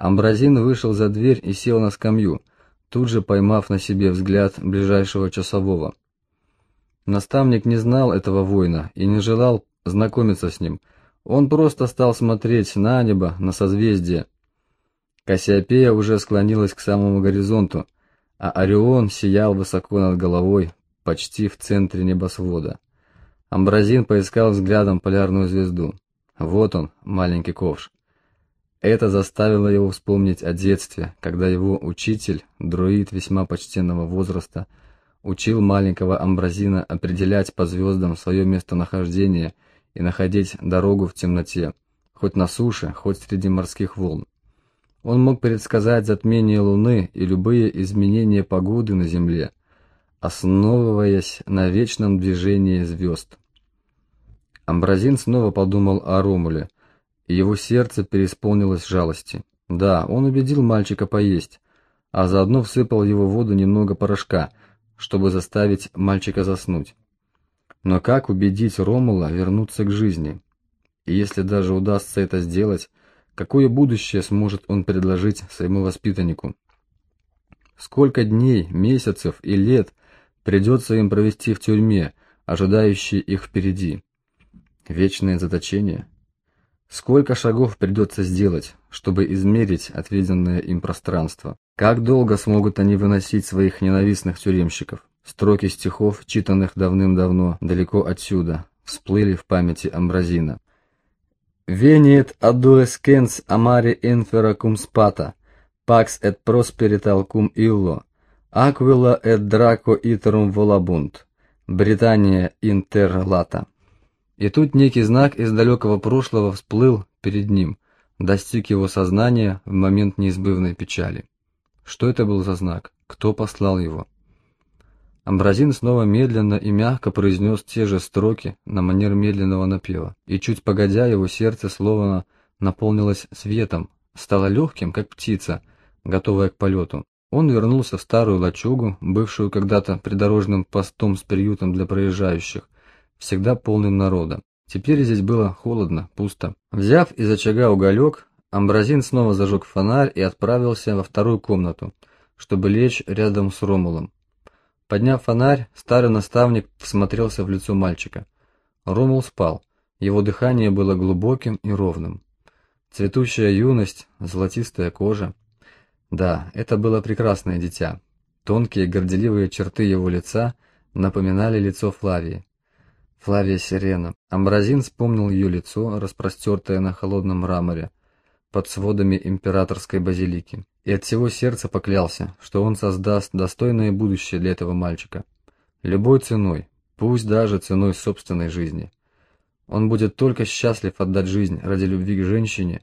Амбразин вышел за дверь и сел на скамью, тут же поймав на себе взгляд ближайшего часового. Наставник не знал этого воина и не желал знакомиться с ним. Он просто стал смотреть на небо, на созвездие. Кассиопея уже склонилась к самому горизонту, а Орион сиял высоко над головой, почти в центре небосвода. Амбразин поискал взглядом полярную звезду. Вот он, маленький ковш. Это заставило его вспомнить о детстве, когда его учитель, друид весьма почтенного возраста, учил маленького Амбразина определять по звездам свое местонахождение и находить дорогу в темноте, хоть на суше, хоть среди морских волн. Он мог предсказать затмение Луны и любые изменения погоды на Земле, основываясь на вечном движении звезд. Амбразин снова подумал о Ромуле, его сердце переисполнилось жалости. Да, он убедил мальчика поесть, а заодно всыпал в его воду немного порошка, чтобы заставить мальчика заснуть. Но как убедить Ромула вернуться к жизни? И если даже удастся это сделать, какое будущее сможет он предложить своему воспитаннику? Сколько дней, месяцев и лет придется им провести в тюрьме, ожидающей их впереди? Вечное заточение? Сколько шагов придется сделать, чтобы измерить отведенное им пространство? Как долго смогут они выносить своих ненавистных тюремщиков? Строки стихов, читанных давным-давно, далеко отсюда, всплыли в памяти Амбразина. «Вениет адуэскенс амари инфера кум спата, пакс эт просперитал кум илло, аквила эт драко итерум волабунт, Британия интерлата». И тут некий знак из далекого прошлого всплыл перед ним, достиг его сознания в момент неизбывной печали. Что это был за знак? Кто послал его? Амбразин снова медленно и мягко произнес те же строки на манер медленного напева, и чуть погодя его сердце словно наполнилось светом, стало легким, как птица, готовая к полету. Он вернулся в старую лачугу, бывшую когда-то придорожным постом с приютом для проезжающих, всегда полным народа. Теперь здесь было холодно, пусто. Взяв из очага уголек, Амбразин снова зажег фонарь и отправился во вторую комнату, чтобы лечь рядом с Ромулом. Подняв фонарь, старый наставник всмотрелся в лицо мальчика. Ромул спал, его дыхание было глубоким и ровным. Цветущая юность, золотистая кожа. Да, это было прекрасное дитя. Тонкие горделивые черты его лица напоминали лицо Флавии. Флавия Сирена. Амбразин вспомнил ее лицо, распростертое на холодном мраморе, под сводами императорской базилики, и от всего сердца поклялся, что он создаст достойное будущее для этого мальчика. Любой ценой, пусть даже ценой собственной жизни. Он будет только счастлив отдать жизнь ради любви к женщине,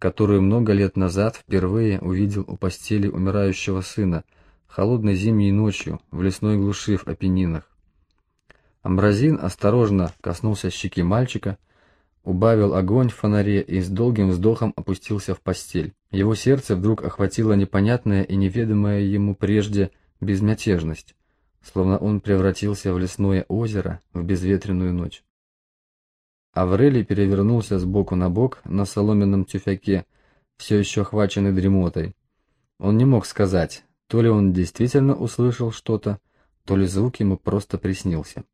которую много лет назад впервые увидел у постели умирающего сына, холодной зимней ночью в лесной глуши в Апеннинах. Амбразин осторожно коснулся щеки мальчика, убавил огонь в фонаре и с долгим вздохом опустился в постель. Его сердце вдруг охватило непонятная и неведомая ему прежде безмятежность, словно он превратился в лесное озеро в безветренную ночь. Аврелий перевернулся с боку на бок на соломенном тюфяке, все еще охваченный дремотой. Он не мог сказать, то ли он действительно услышал что-то, то ли звук ему просто приснился.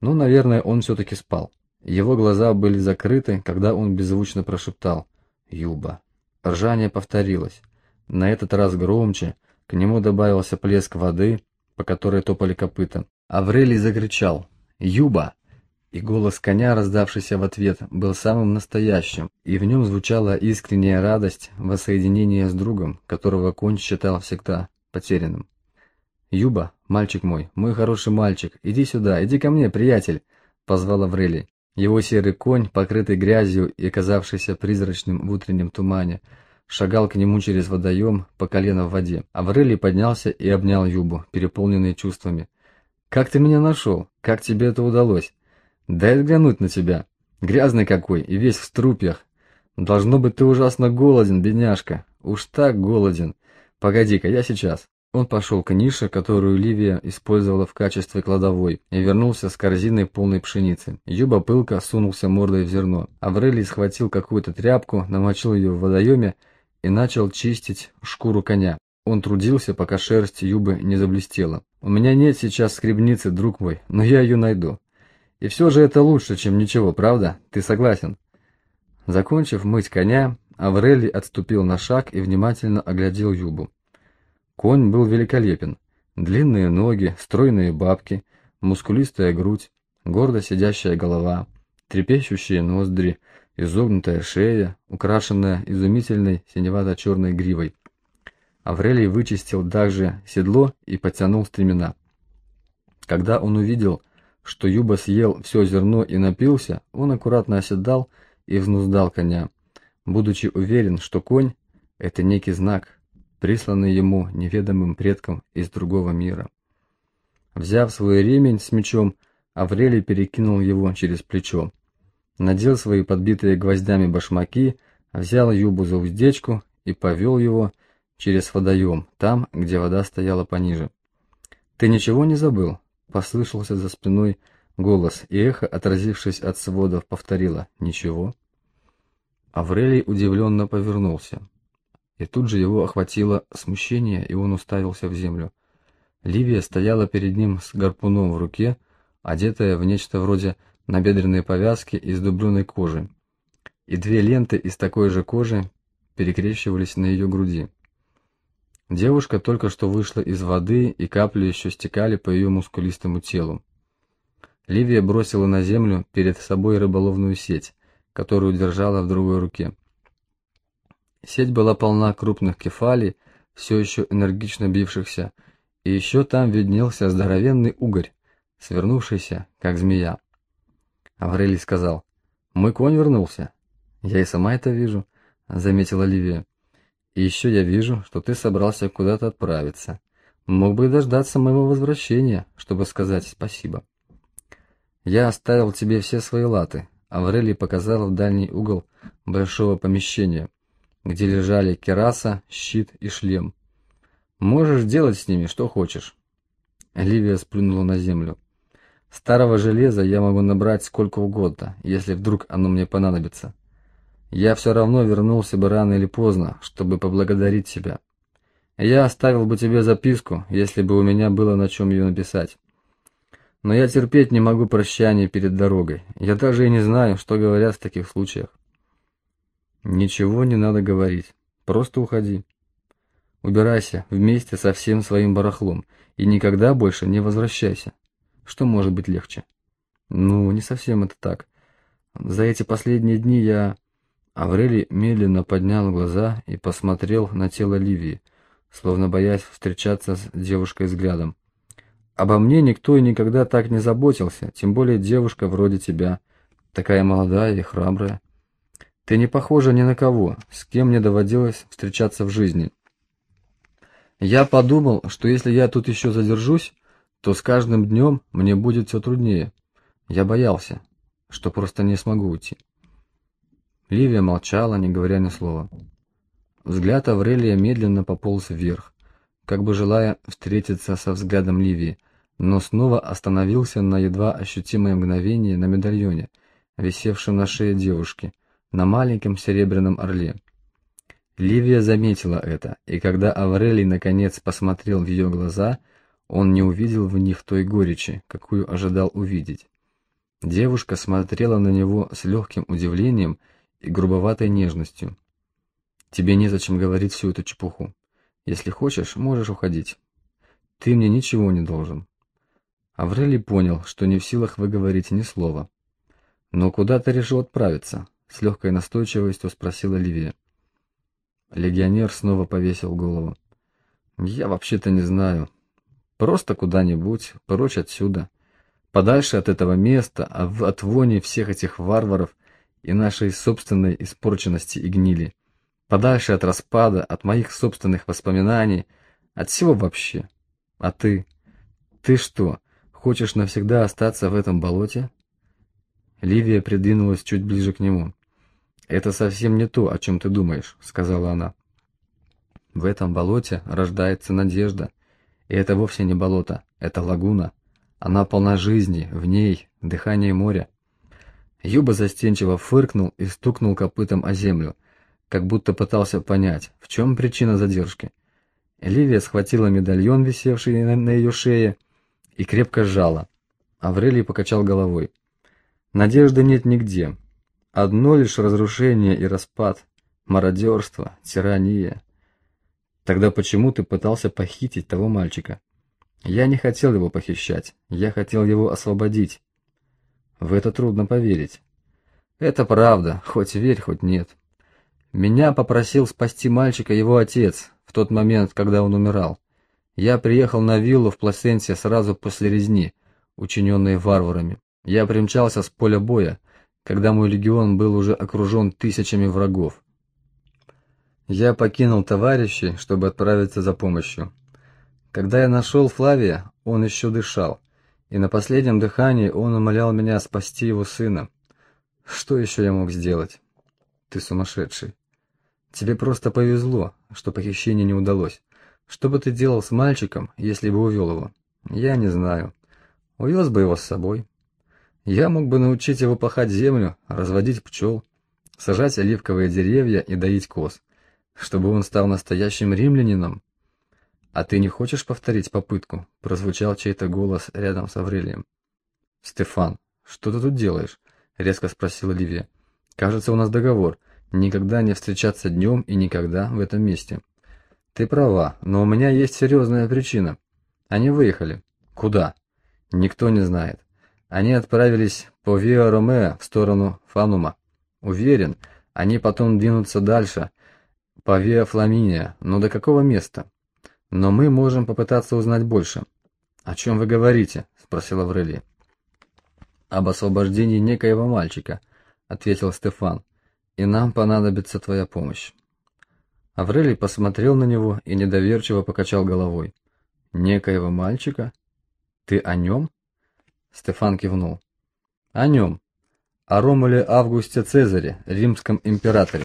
Ну, наверное, он все-таки спал. Его глаза были закрыты, когда он беззвучно прошептал «Юба». Ржание повторилось. На этот раз громче, к нему добавился плеск воды, по которой топали копыта. Аврелий закричал «Юба!» И голос коня, раздавшийся в ответ, был самым настоящим, и в нем звучала искренняя радость воссоединения с другом, которого конь считал всегда потерянным. «Юба, мальчик мой, мой хороший мальчик, иди сюда, иди ко мне, приятель!» — позвал Аврелий. Его серый конь, покрытый грязью и оказавшийся призрачным в утреннем тумане, шагал к нему через водоем по колено в воде. Аврелий поднялся и обнял Юбу, переполненный чувствами. «Как ты меня нашел? Как тебе это удалось? Дай взглянуть на тебя. Грязный какой и весь в струпьях. Должно быть, ты ужасно голоден, бедняжка. Уж так голоден. Погоди-ка, я сейчас». Он пошел к нише, которую Ливия использовала в качестве кладовой, и вернулся с корзиной полной пшеницы. Юба пылко сунулся мордой в зерно. Аврелий схватил какую-то тряпку, намочил ее в водоеме и начал чистить шкуру коня. Он трудился, пока шерсть Юбы не заблестела. «У меня нет сейчас скребницы, друг мой, но я ее найду. И все же это лучше, чем ничего, правда? Ты согласен?» Закончив мыть коня, Аврелий отступил на шаг и внимательно оглядел Юбу. Конь был великолепен. Длинные ноги, стройные бабки, мускулистая грудь, гордо сидящая голова, трепещущие ноздри, изогнутая шея, украшенная изумительной синевато-черной гривой. Аврелий вычистил также седло и потянул стремена. Когда он увидел, что Юба съел все зерно и напился, он аккуратно оседал и взнуздал коня, будучи уверен, что конь — это некий знак, присланный ему неведомым предком из другого мира. Взяв свой ремень с мечом, Аврелий перекинул его через плечо, надел свои подбитые гвоздями башмаки, взял Юбу за уздечку и повел его через водоем, там, где вода стояла пониже. «Ты ничего не забыл?» — послышался за спиной голос, и эхо, отразившись от сводов, повторило «Ничего». Аврелий удивленно повернулся. И тут же его охватило смущение, и он уставился в землю. Ливия стояла перед ним с гарпуном в руке, одетая в нечто вроде набедренной повязки из дубленой кожи, и две ленты из такой же кожи перекрещивались на ее груди. Девушка только что вышла из воды, и капли еще стекали по ее мускулистому телу. Ливия бросила на землю перед собой рыболовную сеть, которую держала в другой руке. Сеть была полна крупных кефалий, все еще энергично бившихся, и еще там виднелся здоровенный угорь, свернувшийся, как змея. Аврелий сказал, «Мой конь вернулся». «Я и сама это вижу», — заметила Ливия. «И еще я вижу, что ты собрался куда-то отправиться. Мог бы и дождаться моего возвращения, чтобы сказать спасибо». «Я оставил тебе все свои латы», — Аврелий показал в дальний угол большого помещения, где лежали кераса, щит и шлем. Можешь делать с ними что хочешь. Ливия сплюнула на землю. Старого железа я могу набрать сколько угодно, если вдруг оно мне понадобится. Я все равно вернулся бы рано или поздно, чтобы поблагодарить тебя. Я оставил бы тебе записку, если бы у меня было на чем ее написать. Но я терпеть не могу прощания перед дорогой. Я даже и не знаю, что говорят в таких случаях. Ничего не надо говорить. Просто уходи. Убирайся вместе со всем своим барахлом и никогда больше не возвращайся. Что может быть легче? Ну, не совсем это так. За эти последние дни я... Аврелий медленно поднял глаза и посмотрел на тело Ливии, словно боясь встречаться с девушкой взглядом. Обо мне никто и никогда так не заботился, тем более девушка вроде тебя, такая молодая и храбрая. Ты не похожа ни на кого, с кем мне доводилось встречаться в жизни. Я подумал, что если я тут еще задержусь, то с каждым днем мне будет все труднее. Я боялся, что просто не смогу уйти. Ливия молчала, не говоря ни слова. Взгляд Аврелия медленно пополз вверх, как бы желая встретиться со взглядом Ливии, но снова остановился на едва ощутимое мгновение на медальоне, висевшем на шее девушки — на маленьком серебряном орле. Ливия заметила это, и когда Аврелий наконец посмотрел в ее глаза, он не увидел в них той горечи, какую ожидал увидеть. Девушка смотрела на него с легким удивлением и грубоватой нежностью. «Тебе незачем говорить всю эту чепуху. Если хочешь, можешь уходить. Ты мне ничего не должен». Аврелий понял, что не в силах выговорить ни слова. «Но куда ты решил отправиться?» С легкой настойчивостью спросила Ливия. Легионер снова повесил голову. «Я вообще-то не знаю. Просто куда-нибудь, прочь отсюда. Подальше от этого места, от вони всех этих варваров и нашей собственной испорченности и гнили. Подальше от распада, от моих собственных воспоминаний, от всего вообще. А ты? Ты что, хочешь навсегда остаться в этом болоте?» Ливия придвинулась чуть ближе к нему. «Это совсем не то, о чем ты думаешь», — сказала она. «В этом болоте рождается надежда. И это вовсе не болото, это лагуна. Она полна жизни, в ней дыхание моря». Юба застенчиво фыркнул и стукнул копытом о землю. как будто пытался понять, в чем причина задержки. Ливия схватила медальон, висевший на, ее шее, и крепко сжала. Аврелий покачал головой. Надежды нет нигде. Одно лишь разрушение и распад, мародерство, тирания. Тогда почему ты пытался похитить того мальчика? Я не хотел его похищать, я хотел его освободить. В это трудно поверить. Это правда, хоть верь, хоть нет. Меня попросил спасти мальчика его отец в тот момент, когда он умирал. Я приехал на виллу в Пласенсе сразу после резни, учиненной варварами. Я примчался с поля боя, когда мой легион был уже окружен тысячами врагов. Я покинул товарищей, чтобы отправиться за помощью. Когда я нашел Флавия, он еще дышал, и на последнем дыхании он умолял меня спасти его сына. Что еще я мог сделать? Ты сумасшедший. Тебе просто повезло, что похищение не удалось. Что бы ты делал с мальчиком, если бы увел его? Я не знаю. Увез бы его с собой. Я мог бы научить его пахать землю, разводить пчел, сажать оливковые деревья и доить коз, чтобы он стал настоящим римлянином. А ты не хочешь повторить попытку? Прозвучал чей-то голос рядом с Аврелием. Стефан, что ты тут делаешь? резко спросила Ливия. Кажется, у нас договор никогда не встречаться днем и никогда в этом месте. Ты права, но у меня есть серьезная причина. Они выехали. Куда? Никто не знает. Они отправились по Виа Ромео в сторону Фанума. Уверен, они потом двинутся дальше по Виа Фламиния, но до какого места? Но мы можем попытаться узнать больше. О чем вы говорите? спросила Аврелий. Об освобождении некоего мальчика, ответил Стефан. И нам понадобится твоя помощь. Аврелий посмотрел на него и недоверчиво покачал головой. Некоего мальчика? Ты о нем?» Стефан кивнул. О нем. О Ромуле Августе Цезаре, римском императоре.